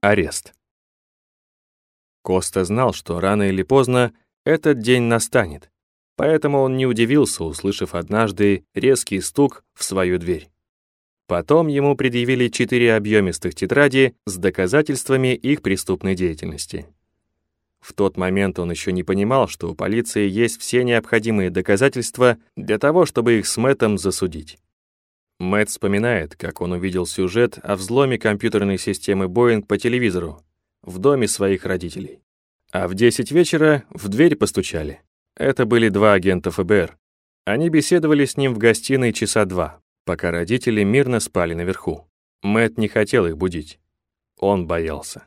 Арест. Коста знал, что рано или поздно этот день настанет, поэтому он не удивился, услышав однажды резкий стук в свою дверь. Потом ему предъявили четыре объемистых тетради с доказательствами их преступной деятельности. В тот момент он еще не понимал, что у полиции есть все необходимые доказательства для того, чтобы их с Мэттом засудить. Мэтт вспоминает, как он увидел сюжет о взломе компьютерной системы Боинг по телевизору в доме своих родителей. А в 10 вечера в дверь постучали. Это были два агента ФБР. Они беседовали с ним в гостиной часа два, пока родители мирно спали наверху. Мэтт не хотел их будить. Он боялся.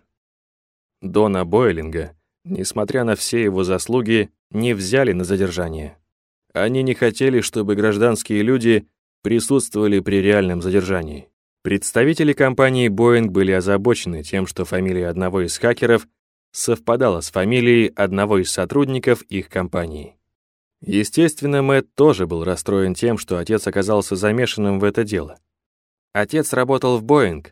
Дона Бойлинга несмотря на все его заслуги, не взяли на задержание. Они не хотели, чтобы гражданские люди присутствовали при реальном задержании. Представители компании Boeing были озабочены тем, что фамилия одного из хакеров совпадала с фамилией одного из сотрудников их компании. Естественно, Мэтт тоже был расстроен тем, что отец оказался замешанным в это дело. Отец работал в Boeing.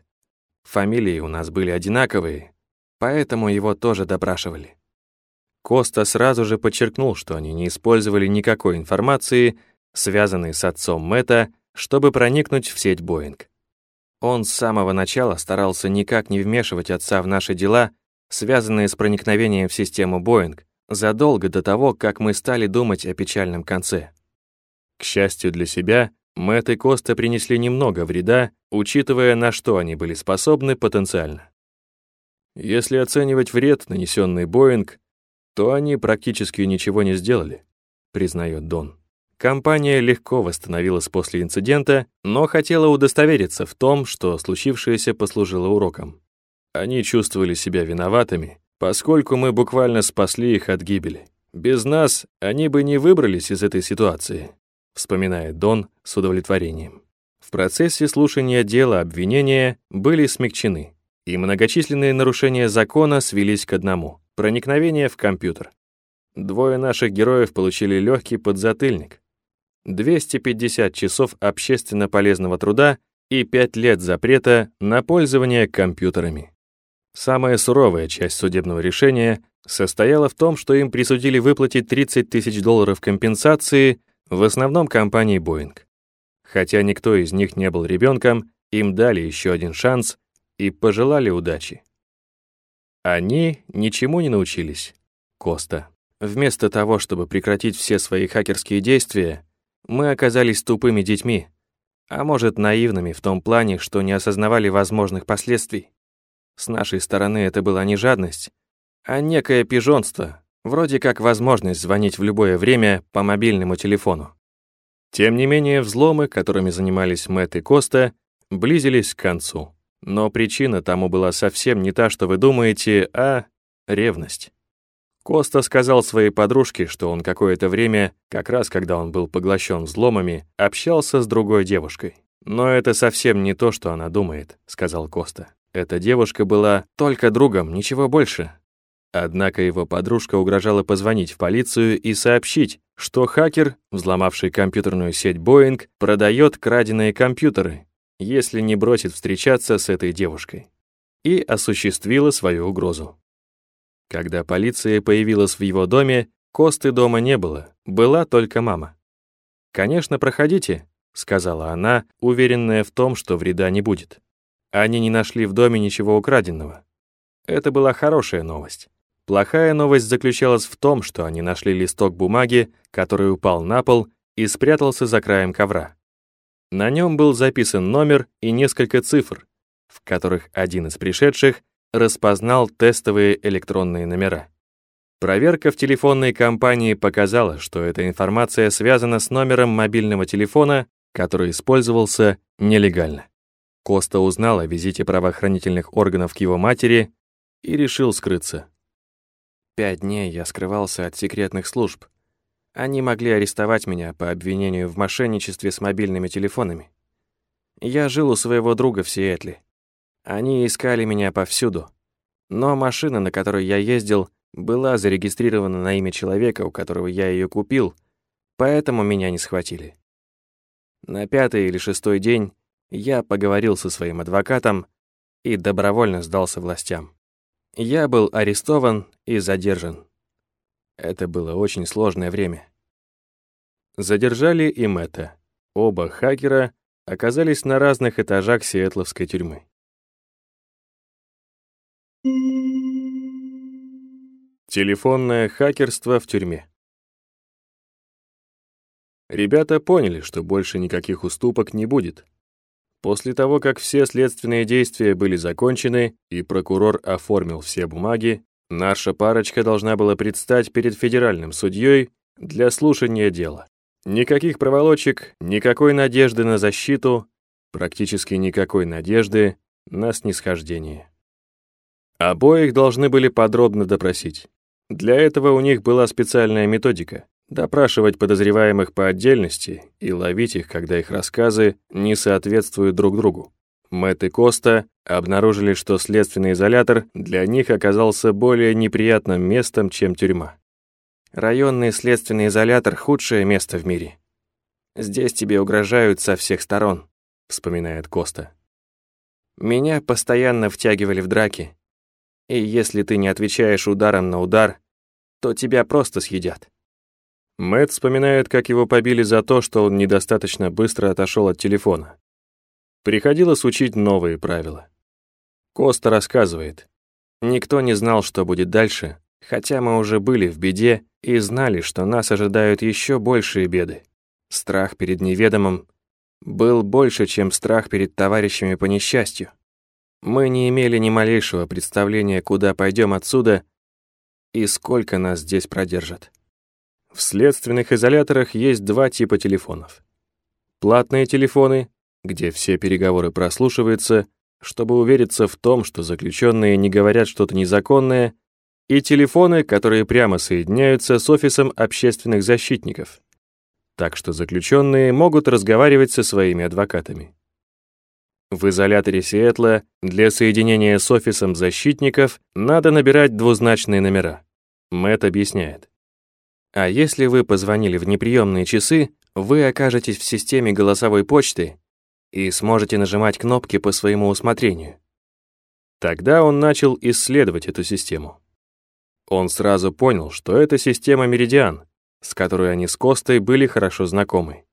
Фамилии у нас были одинаковые, поэтому его тоже допрашивали. Коста сразу же подчеркнул, что они не использовали никакой информации, связанной с отцом Мэтта, чтобы проникнуть в сеть Боинг. Он с самого начала старался никак не вмешивать отца в наши дела, связанные с проникновением в систему Боинг, задолго до того, как мы стали думать о печальном конце. К счастью для себя, Мэтт и Коста принесли немного вреда, учитывая, на что они были способны потенциально. Если оценивать вред, нанесенный Боинг, то они практически ничего не сделали, признает Дон. Компания легко восстановилась после инцидента, но хотела удостовериться в том, что случившееся послужило уроком. Они чувствовали себя виноватыми, поскольку мы буквально спасли их от гибели. Без нас они бы не выбрались из этой ситуации, вспоминает Дон с удовлетворением. В процессе слушания дела обвинения были смягчены, и многочисленные нарушения закона свелись к одному Проникновение в компьютер. Двое наших героев получили легкий подзатыльник. 250 часов общественно полезного труда и 5 лет запрета на пользование компьютерами. Самая суровая часть судебного решения состояла в том, что им присудили выплатить 30 тысяч долларов компенсации в основном компании Boeing. Хотя никто из них не был ребенком, им дали еще один шанс и пожелали удачи. Они ничему не научились. Коста. Вместо того, чтобы прекратить все свои хакерские действия, мы оказались тупыми детьми, а может, наивными в том плане, что не осознавали возможных последствий. С нашей стороны это была не жадность, а некое пижонство, вроде как возможность звонить в любое время по мобильному телефону. Тем не менее, взломы, которыми занимались Мэтт и Коста, близились к концу. Но причина тому была совсем не та, что вы думаете, а ревность. Коста сказал своей подружке, что он какое-то время, как раз когда он был поглощен взломами, общался с другой девушкой. «Но это совсем не то, что она думает», — сказал Коста. «Эта девушка была только другом, ничего больше». Однако его подружка угрожала позвонить в полицию и сообщить, что хакер, взломавший компьютерную сеть Boeing, продает краденые компьютеры, если не бросит встречаться с этой девушкой, и осуществила свою угрозу. Когда полиция появилась в его доме, Косты дома не было, была только мама. «Конечно, проходите», — сказала она, уверенная в том, что вреда не будет. Они не нашли в доме ничего украденного. Это была хорошая новость. Плохая новость заключалась в том, что они нашли листок бумаги, который упал на пол и спрятался за краем ковра. На нем был записан номер и несколько цифр, в которых один из пришедших распознал тестовые электронные номера. Проверка в телефонной компании показала, что эта информация связана с номером мобильного телефона, который использовался нелегально. Коста узнал о визите правоохранительных органов к его матери и решил скрыться. Пять дней я скрывался от секретных служб, они могли арестовать меня по обвинению в мошенничестве с мобильными телефонами. Я жил у своего друга в Сиэтле. Они искали меня повсюду. Но машина, на которой я ездил, была зарегистрирована на имя человека, у которого я ее купил, поэтому меня не схватили. На пятый или шестой день я поговорил со своим адвокатом и добровольно сдался властям. Я был арестован и задержан. Это было очень сложное время. Задержали и Мэтта. Оба хакера оказались на разных этажах Сиэтловской тюрьмы. Телефонное хакерство в тюрьме. Ребята поняли, что больше никаких уступок не будет. После того, как все следственные действия были закончены и прокурор оформил все бумаги, наша парочка должна была предстать перед федеральным судьей для слушания дела. Никаких проволочек, никакой надежды на защиту, практически никакой надежды на снисхождение. Обоих должны были подробно допросить. Для этого у них была специальная методика — допрашивать подозреваемых по отдельности и ловить их, когда их рассказы не соответствуют друг другу. Мэтт и Коста обнаружили, что следственный изолятор для них оказался более неприятным местом, чем тюрьма. Районный следственный изолятор — худшее место в мире. Здесь тебе угрожают со всех сторон, вспоминает Коста. Меня постоянно втягивали в драки, и если ты не отвечаешь ударом на удар, то тебя просто съедят. Мэтт вспоминает, как его побили за то, что он недостаточно быстро отошел от телефона. Приходилось учить новые правила. Коста рассказывает. Никто не знал, что будет дальше, хотя мы уже были в беде и знали, что нас ожидают еще большие беды. Страх перед неведомым был больше, чем страх перед товарищами по несчастью. Мы не имели ни малейшего представления, куда пойдем отсюда и сколько нас здесь продержат. В следственных изоляторах есть два типа телефонов. Платные телефоны, где все переговоры прослушиваются, чтобы увериться в том, что заключенные не говорят что-то незаконное, и телефоны, которые прямо соединяются с офисом общественных защитников. Так что заключенные могут разговаривать со своими адвокатами. В изоляторе Сиэтла для соединения с офисом защитников надо набирать двузначные номера. Мэтт объясняет. А если вы позвонили в неприемные часы, вы окажетесь в системе голосовой почты и сможете нажимать кнопки по своему усмотрению. Тогда он начал исследовать эту систему. Он сразу понял, что это система Меридиан, с которой они с Костой были хорошо знакомы.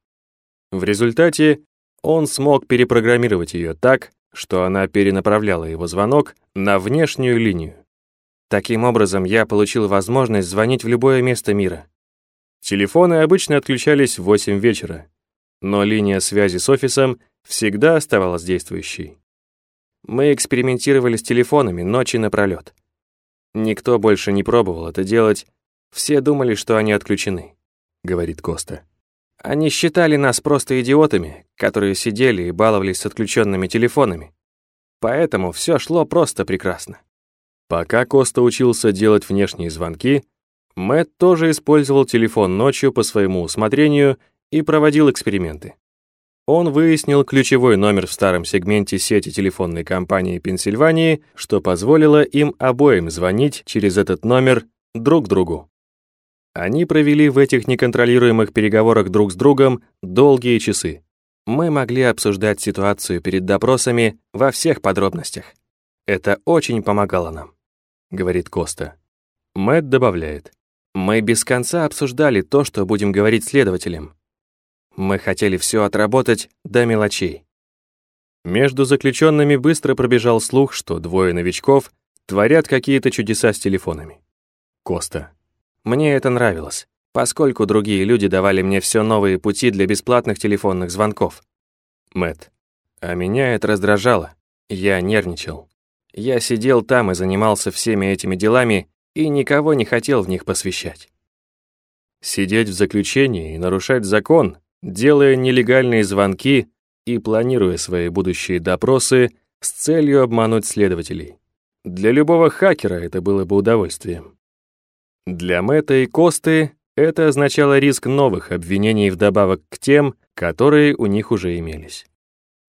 В результате он смог перепрограммировать ее так, что она перенаправляла его звонок на внешнюю линию. Таким образом, я получил возможность звонить в любое место мира. Телефоны обычно отключались в 8 вечера, но линия связи с офисом всегда оставалась действующей. Мы экспериментировали с телефонами ночи напролет. Никто больше не пробовал это делать, все думали, что они отключены, говорит Коста. Они считали нас просто идиотами, которые сидели и баловались с отключенными телефонами. Поэтому все шло просто прекрасно. Пока Коста учился делать внешние звонки, Мэтт тоже использовал телефон ночью по своему усмотрению и проводил эксперименты. Он выяснил ключевой номер в старом сегменте сети телефонной компании Пенсильвании, что позволило им обоим звонить через этот номер друг другу. Они провели в этих неконтролируемых переговорах друг с другом долгие часы. Мы могли обсуждать ситуацию перед допросами во всех подробностях. Это очень помогало нам, говорит Коста. Мэтт добавляет. Мы без конца обсуждали то, что будем говорить следователям. Мы хотели все отработать до мелочей. Между заключенными быстро пробежал слух, что двое новичков творят какие-то чудеса с телефонами. Коста. Мне это нравилось, поскольку другие люди давали мне все новые пути для бесплатных телефонных звонков. Мэт. А меня это раздражало. Я нервничал. Я сидел там и занимался всеми этими делами и никого не хотел в них посвящать. Сидеть в заключении и нарушать закон делая нелегальные звонки и планируя свои будущие допросы с целью обмануть следователей. Для любого хакера это было бы удовольствием. Для Мэтта и Косты это означало риск новых обвинений вдобавок к тем, которые у них уже имелись.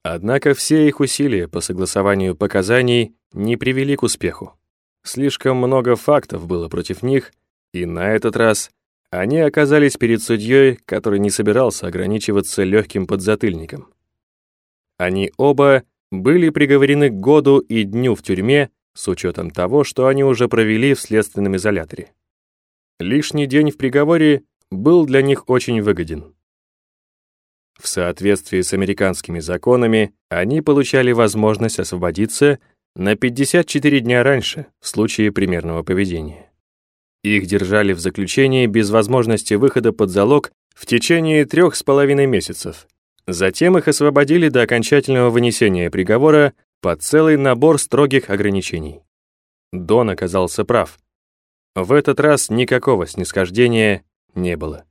Однако все их усилия по согласованию показаний не привели к успеху. Слишком много фактов было против них, и на этот раз они оказались перед судьей, который не собирался ограничиваться легким подзатыльником. Они оба были приговорены к году и дню в тюрьме с учетом того, что они уже провели в следственном изоляторе. Лишний день в приговоре был для них очень выгоден. В соответствии с американскими законами, они получали возможность освободиться на 54 дня раньше в случае примерного поведения. Их держали в заключении без возможности выхода под залог в течение трех с половиной месяцев. Затем их освободили до окончательного вынесения приговора под целый набор строгих ограничений. Дон оказался прав. В этот раз никакого снисхождения не было.